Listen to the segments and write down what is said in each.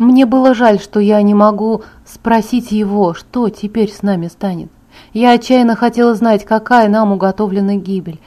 Мне было жаль, что я не могу спросить его, что теперь с нами станет. Я отчаянно хотела знать, какая нам уготовлена гибель.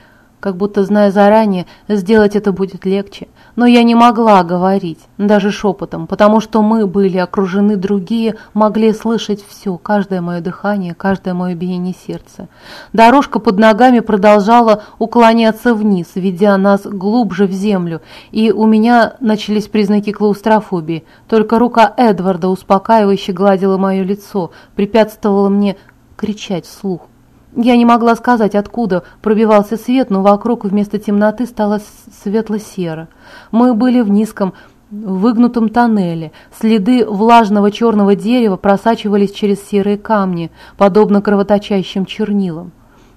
Как будто, зная заранее, сделать это будет легче. Но я не могла говорить, даже шепотом, потому что мы были окружены, другие могли слышать все, каждое мое дыхание, каждое мое биение сердца. Дорожка под ногами продолжала уклоняться вниз, ведя нас глубже в землю, и у меня начались признаки клаустрофобии. Только рука Эдварда успокаивающе гладила мое лицо, препятствовала мне кричать вслух. Я не могла сказать, откуда пробивался свет, но вокруг вместо темноты стало светло-серо. Мы были в низком выгнутом тоннеле. Следы влажного черного дерева просачивались через серые камни, подобно кровоточащим чернилам.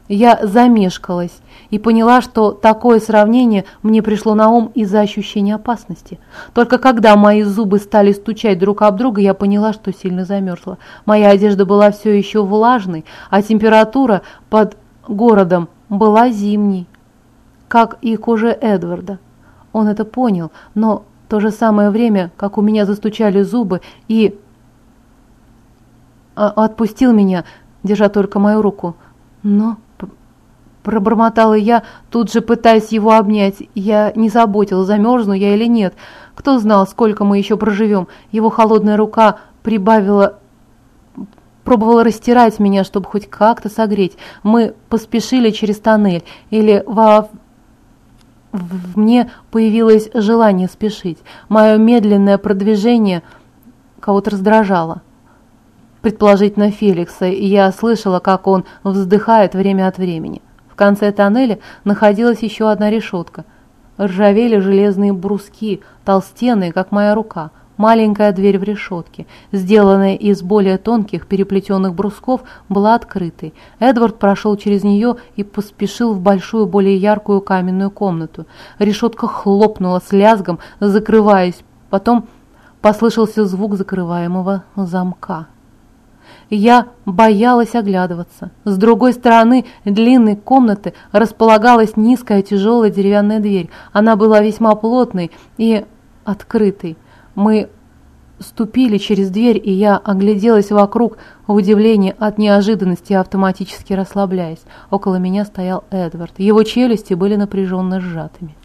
Я замешкалась и поняла, что такое сравнение мне пришло на ум из-за ощущения опасности. Только когда мои зубы стали стучать друг об друга, я поняла, что сильно замерзла. Моя одежда была все еще влажной, а температура под городом была зимней, как и кожа Эдварда. Он это понял, но в то же самое время, как у меня застучали зубы, и а, отпустил меня, держа только мою руку. Но Пробормотала я, тут же пытаясь его обнять. Я не заботила, замерзну я или нет. Кто знал, сколько мы еще проживем. Его холодная рука прибавила пробовала растирать меня, чтобы хоть как-то согреть. Мы поспешили через тоннель, или во... в мне появилось желание спешить. Мое медленное продвижение кого-то раздражало. Предположительно Феликса, и я слышала, как он вздыхает время от времени. В конце тоннеля находилась еще одна решетка. Ржавели железные бруски, толстенные, как моя рука. Маленькая дверь в решетке, сделанная из более тонких переплетенных брусков, была открытой. Эдвард прошел через нее и поспешил в большую, более яркую каменную комнату. Решетка хлопнула с лязгом, закрываясь. Потом послышался звук закрываемого замка. Я боялась оглядываться. С другой стороны длинной комнаты располагалась низкая тяжелая деревянная дверь. Она была весьма плотной и открытой. Мы ступили через дверь, и я огляделась вокруг в удивлении от неожиданности, автоматически расслабляясь. Около меня стоял Эдвард. Его челюсти были напряженно сжатыми.